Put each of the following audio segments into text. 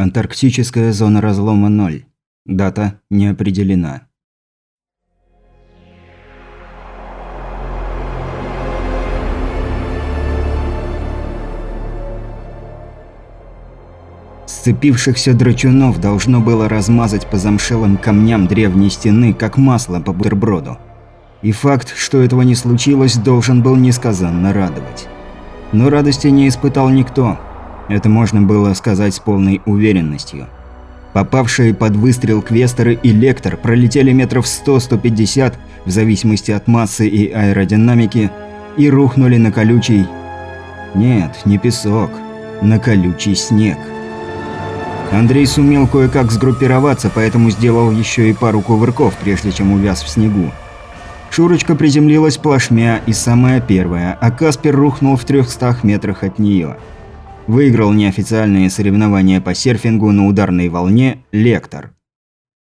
Антарктическая зона разлома 0. Дата не определена. Сцепившихся драчунов должно было размазать по замшелым камням древней стены, как масло по бутерброду. И факт, что этого не случилось, должен был несказанно радовать. Но радости не испытал никто. Это можно было сказать с полной уверенностью. Попавшие под выстрел Квестеры и Лектор пролетели метров 100-150, в зависимости от массы и аэродинамики, и рухнули на колючий... Нет, не песок, на колючий снег. Андрей сумел кое-как сгруппироваться, поэтому сделал еще и пару кувырков, прежде чем увяз в снегу. Шурочка приземлилась плашмя и самая первая, а Каспер рухнул в 300 метрах от нее. Выиграл неофициальные соревнования по серфингу на ударной волне Лектор.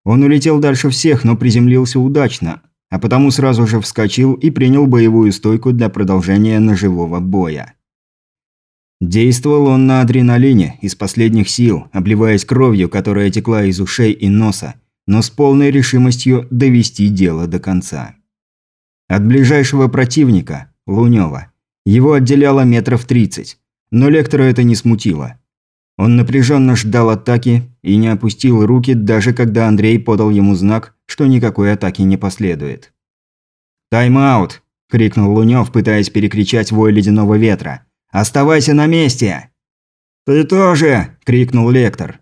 Он улетел дальше всех, но приземлился удачно, а потому сразу же вскочил и принял боевую стойку для продолжения ножевого боя. Действовал он на адреналине, из последних сил, обливаясь кровью, которая текла из ушей и носа, но с полной решимостью довести дело до конца. От ближайшего противника, Лунёва, его отделяло метров тридцать, но лектора это не смутило. Он напряженно ждал атаки и не опустил руки, даже когда Андрей подал ему знак, что никакой атаки не последует. «Тайм-аут!» – крикнул Лунёв, пытаясь перекричать вой ледяного ветра – Оставайся на месте!» «Ты тоже!» – крикнул лектор.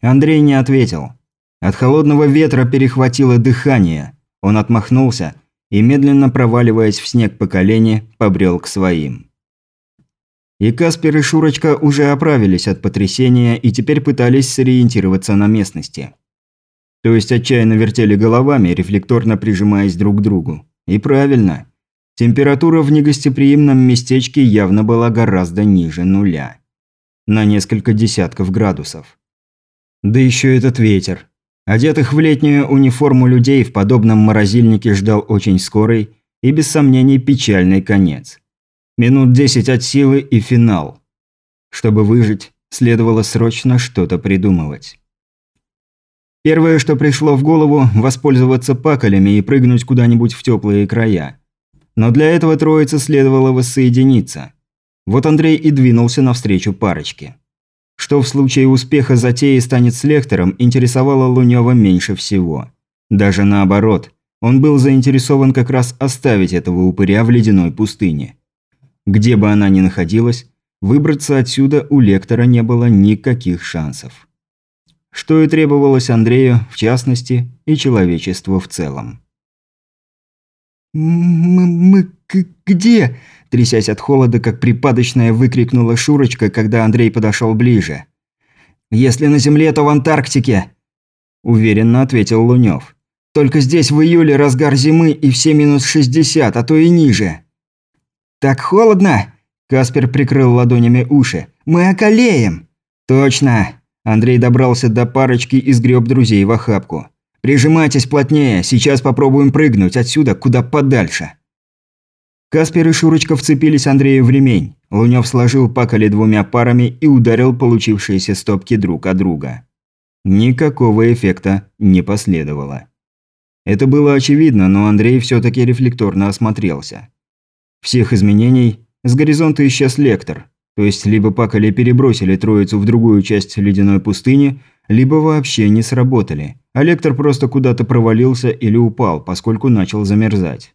Андрей не ответил. От холодного ветра перехватило дыхание. Он отмахнулся и, медленно проваливаясь в снег по колени, побрел к своим. И Каспер и Шурочка уже оправились от потрясения и теперь пытались сориентироваться на местности. То есть отчаянно вертели головами, рефлекторно прижимаясь друг к другу. И правильно. Температура в негостеприимном местечке явно была гораздо ниже нуля. На несколько десятков градусов. Да еще этот ветер. Одетых в летнюю униформу людей в подобном морозильнике ждал очень скорый и, без сомнений, печальный конец. Минут десять от силы и финал. Чтобы выжить, следовало срочно что-то придумывать. Первое, что пришло в голову – воспользоваться паколями и прыгнуть куда-нибудь в теплые края. Но для этого троице следовало воссоединиться. Вот Андрей и двинулся навстречу парочке. Что в случае успеха затеи станет с лектором, интересовало Лунёва меньше всего. Даже наоборот, он был заинтересован как раз оставить этого упыря в ледяной пустыне. Где бы она ни находилась, выбраться отсюда у лектора не было никаких шансов. Что и требовалось Андрею, в частности, и человечеству в целом. «Мы... мы где?» – трясясь от холода, как припадочная, выкрикнула Шурочка, когда Андрей подошел ближе. «Если на Земле, то в Антарктике!» – уверенно ответил Лунёв. «Только здесь в июле разгар зимы и все минус 60, а то и ниже». «Так холодно?» – Каспер прикрыл ладонями уши. «Мы околеем!» «Точно!» – Андрей добрался до парочки и сгреб друзей в охапку. «Прижимайтесь плотнее, сейчас попробуем прыгнуть отсюда куда подальше». Каспер и Шурочка вцепились Андрею в ремень. Лунёв сложил пакали двумя парами и ударил получившиеся стопки друг от друга. Никакого эффекта не последовало. Это было очевидно, но Андрей все таки рефлекторно осмотрелся. Всех изменений с горизонта исчез лектор, то есть либо пакали перебросили троицу в другую часть ледяной пустыни, либо вообще не сработали, а лектор просто куда-то провалился или упал, поскольку начал замерзать.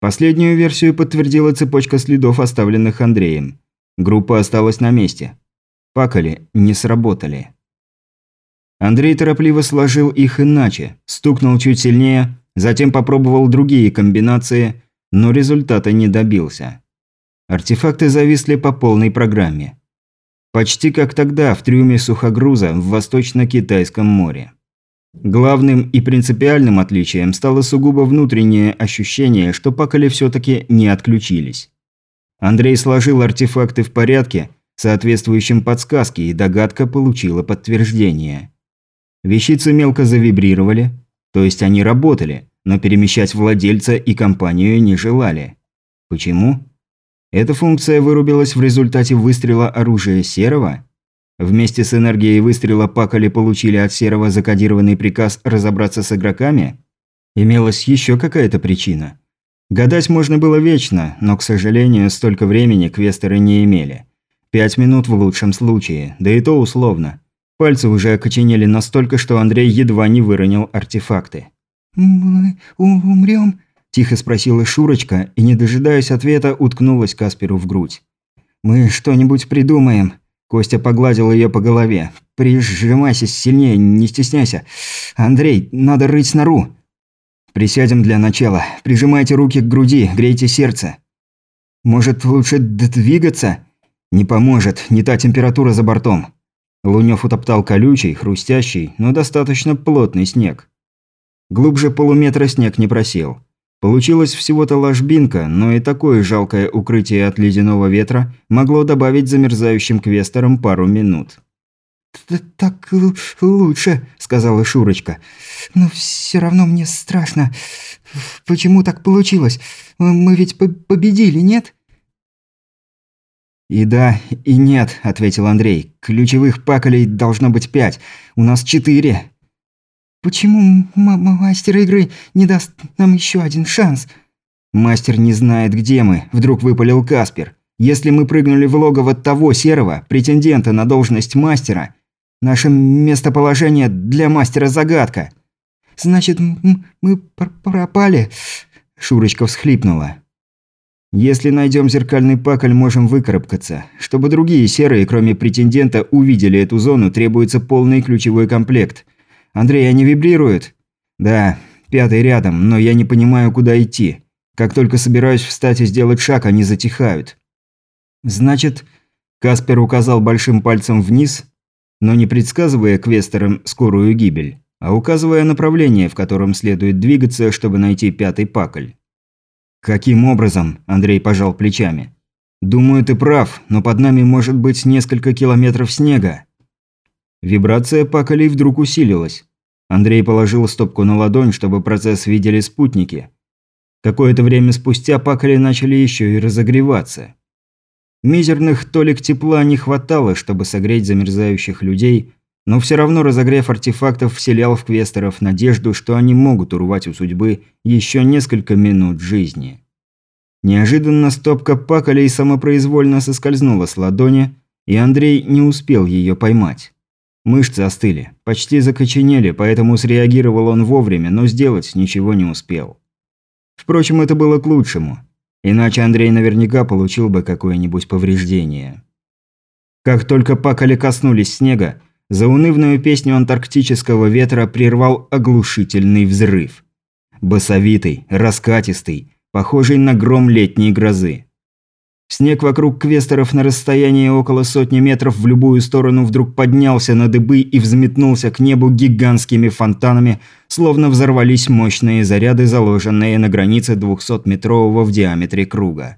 Последнюю версию подтвердила цепочка следов, оставленных Андреем. Группа осталась на месте. Пакали не сработали. Андрей торопливо сложил их иначе, стукнул чуть сильнее, затем попробовал другие комбинации, но результата не добился. Артефакты зависли по полной программе. Почти как тогда в трюме сухогруза в Восточно-Китайском море. Главным и принципиальным отличием стало сугубо внутреннее ощущение, что пакали все-таки не отключились. Андрей сложил артефакты в порядке, соответствующим подсказке, и догадка получила подтверждение. Вещицы мелко завибрировали, то есть они работали, но перемещать владельца и компанию не желали. Почему? Эта функция вырубилась в результате выстрела оружия Серого? Вместе с энергией выстрела Пакали получили от Серого закодированный приказ разобраться с игроками? Имелась еще какая-то причина. Гадать можно было вечно, но, к сожалению, столько времени квестеры не имели. Пять минут в лучшем случае, да и то условно. Пальцы уже окоченели настолько, что Андрей едва не выронил артефакты. «Мы умрем?» – тихо спросила Шурочка и, не дожидаясь ответа, уткнулась Касперу в грудь. «Мы что-нибудь придумаем». Костя погладил ее по голове. «Прижимайся сильнее, не стесняйся. Андрей, надо рыть нору». «Присядем для начала. Прижимайте руки к груди, грейте сердце». «Может, лучше двигаться?» «Не поможет, не та температура за бортом». Лунёв утоптал колючий, хрустящий, но достаточно плотный снег. Глубже полуметра снег не просел. Получилась всего-то ложбинка, но и такое жалкое укрытие от ледяного ветра могло добавить замерзающим квесторам пару минут. «Так лучше», – сказала Шурочка. «Но все равно мне страшно. Почему так получилось? Мы ведь победили, нет?» «И да, и нет», – ответил Андрей. «Ключевых паколей должно быть пять. У нас четыре». «Почему мастер игры не даст нам еще один шанс?» «Мастер не знает, где мы», – вдруг выпалил Каспер. «Если мы прыгнули в логово того серого, претендента на должность мастера, наше местоположение для мастера загадка». «Значит, мы пропали?» – Шурочка всхлипнула. Если найдем зеркальный пакль, можем выкарабкаться. Чтобы другие серые, кроме претендента, увидели эту зону, требуется полный ключевой комплект. Андрей, они вибрируют? Да, пятый рядом, но я не понимаю, куда идти. Как только собираюсь встать и сделать шаг, они затихают. Значит, Каспер указал большим пальцем вниз, но не предсказывая квестерам скорую гибель, а указывая направление, в котором следует двигаться, чтобы найти пятый пакль. «Каким образом?» – Андрей пожал плечами. «Думаю, ты прав, но под нами может быть несколько километров снега». Вибрация паколей вдруг усилилась. Андрей положил стопку на ладонь, чтобы процесс видели спутники. Какое-то время спустя паколи начали еще и разогреваться. Мизерных толик тепла не хватало, чтобы согреть замерзающих людей, но все равно разогрев артефактов вселял в квестеров надежду, что они могут урвать у судьбы еще несколько минут жизни. Неожиданно стопка паколей самопроизвольно соскользнула с ладони, и Андрей не успел ее поймать. Мышцы остыли, почти закоченели, поэтому среагировал он вовремя, но сделать ничего не успел. Впрочем, это было к лучшему. Иначе Андрей наверняка получил бы какое-нибудь повреждение. Как только паколи коснулись снега, Заунывную песню антарктического ветра прервал оглушительный взрыв. Басовитый, раскатистый, похожий на гром летней грозы. Снег вокруг квестеров на расстоянии около сотни метров в любую сторону вдруг поднялся на дыбы и взметнулся к небу гигантскими фонтанами, словно взорвались мощные заряды, заложенные на границе 200-метрового в диаметре круга.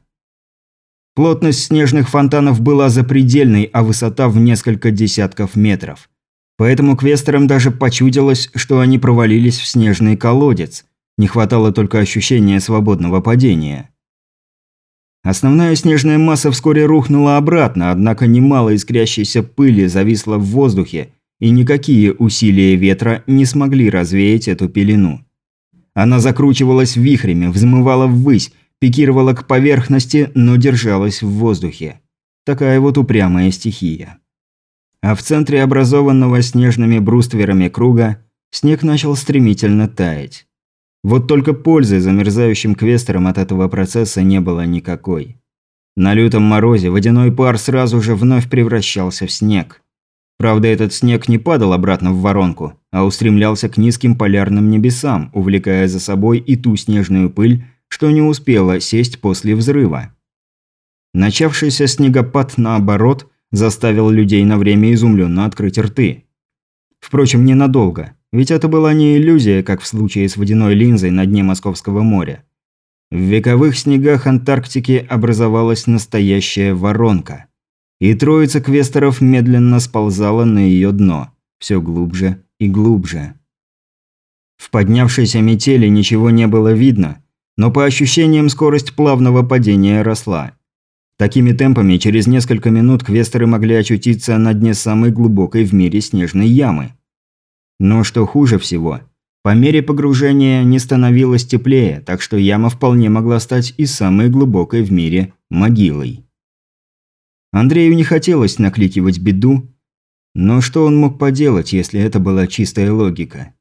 Плотность снежных фонтанов была запредельной, а высота в несколько десятков метров. Поэтому квестерам даже почудилось, что они провалились в снежный колодец. Не хватало только ощущения свободного падения. Основная снежная масса вскоре рухнула обратно, однако немало искрящейся пыли зависло в воздухе, и никакие усилия ветра не смогли развеять эту пелену. Она закручивалась вихрями, взмывала ввысь, пикировала к поверхности, но держалась в воздухе. Такая вот упрямая стихия. А в центре образованного снежными брустверами круга снег начал стремительно таять. Вот только пользы замерзающим квестерам от этого процесса не было никакой. На лютом морозе водяной пар сразу же вновь превращался в снег. Правда, этот снег не падал обратно в воронку, а устремлялся к низким полярным небесам, увлекая за собой и ту снежную пыль, что не успела сесть после взрыва. Начавшийся снегопад, наоборот, заставил людей на время изумленно открыть рты. Впрочем, ненадолго, ведь это была не иллюзия, как в случае с водяной линзой на дне Московского моря. В вековых снегах Антарктики образовалась настоящая воронка. И троица квестеров медленно сползала на ее дно, все глубже и глубже. В поднявшейся метели ничего не было видно, но по ощущениям скорость плавного падения росла. Такими темпами через несколько минут квестеры могли очутиться на дне самой глубокой в мире снежной ямы. Но что хуже всего, по мере погружения не становилось теплее, так что яма вполне могла стать и самой глубокой в мире могилой. Андрею не хотелось накликивать беду, но что он мог поделать, если это была чистая логика?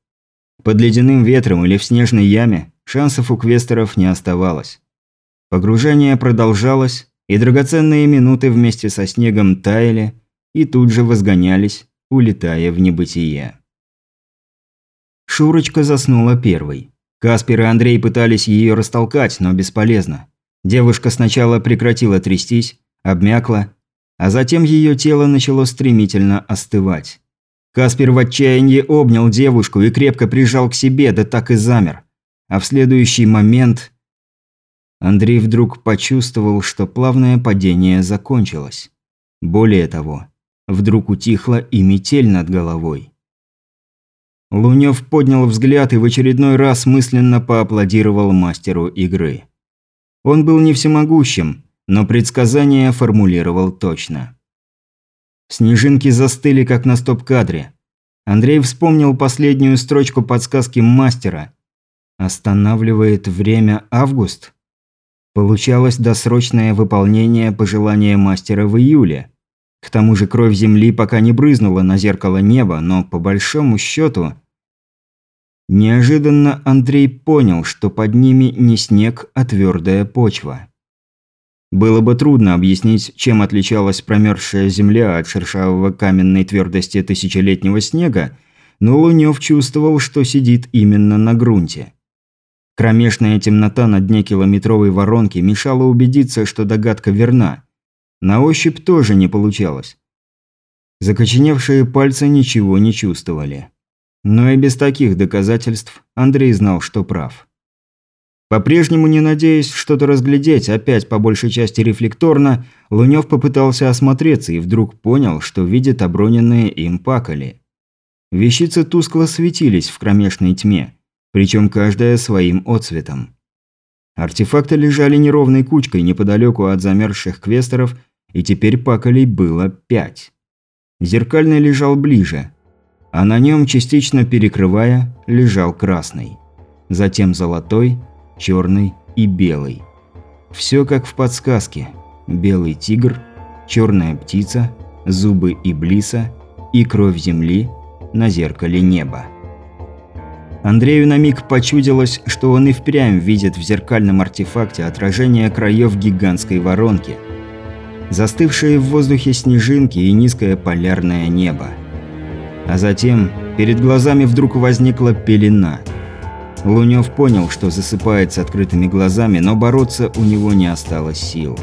Под ледяным ветром или в снежной яме шансов у квестеров не оставалось. Погружение продолжалось, и драгоценные минуты вместе со снегом таяли и тут же возгонялись, улетая в небытие. Шурочка заснула первой. Каспер и Андрей пытались ее растолкать, но бесполезно. Девушка сначала прекратила трястись, обмякла, а затем ее тело начало стремительно остывать. Каспер в отчаянии обнял девушку и крепко прижал к себе, да так и замер. А в следующий момент Андрей вдруг почувствовал, что плавное падение закончилось. Более того, вдруг утихла и метель над головой. Лунёв поднял взгляд и в очередной раз мысленно поаплодировал мастеру игры. Он был не всемогущим, но предсказание формулировал точно. Снежинки застыли, как на стоп-кадре. Андрей вспомнил последнюю строчку подсказки мастера. «Останавливает время август?» Получалось досрочное выполнение пожелания мастера в июле. К тому же кровь земли пока не брызнула на зеркало неба, но по большому счету... Неожиданно Андрей понял, что под ними не снег, а твердая почва. Было бы трудно объяснить, чем отличалась промерзшая земля от шершавого каменной твердости тысячелетнего снега, но Лунёв чувствовал, что сидит именно на грунте. Кромешная темнота на дне километровой воронки мешала убедиться, что догадка верна. На ощупь тоже не получалось. Закоченевшие пальцы ничего не чувствовали. Но и без таких доказательств Андрей знал, что прав. По-прежнему не надеясь что-то разглядеть, опять по большей части рефлекторно, Лунёв попытался осмотреться и вдруг понял, что видит оброненные им пакали. Вещицы тускло светились в кромешной тьме причем каждая своим отцветом. Артефакты лежали неровной кучкой неподалеку от замерзших квестеров, и теперь паколей было пять. Зеркальный лежал ближе, а на нем, частично перекрывая, лежал красный. Затем золотой, черный и белый. Все как в подсказке. Белый тигр, черная птица, зубы иблиса и кровь земли на зеркале неба. Андрею на миг почудилось, что он и впрямь видит в зеркальном артефакте отражение краев гигантской воронки. Застывшие в воздухе снежинки и низкое полярное небо. А затем перед глазами вдруг возникла пелена. Лунёв понял, что засыпает с открытыми глазами, но бороться у него не осталось сил.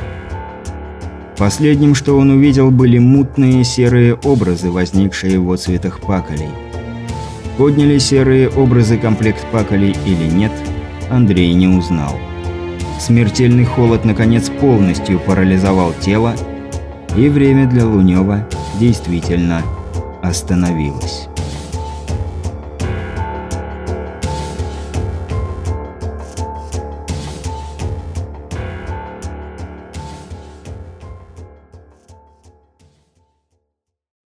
Последним, что он увидел, были мутные серые образы, возникшие в отцветах паколей. Подняли серые образы комплект паколей или нет, Андрей не узнал. Смертельный холод наконец полностью парализовал тело, и время для Лунёва действительно остановилось.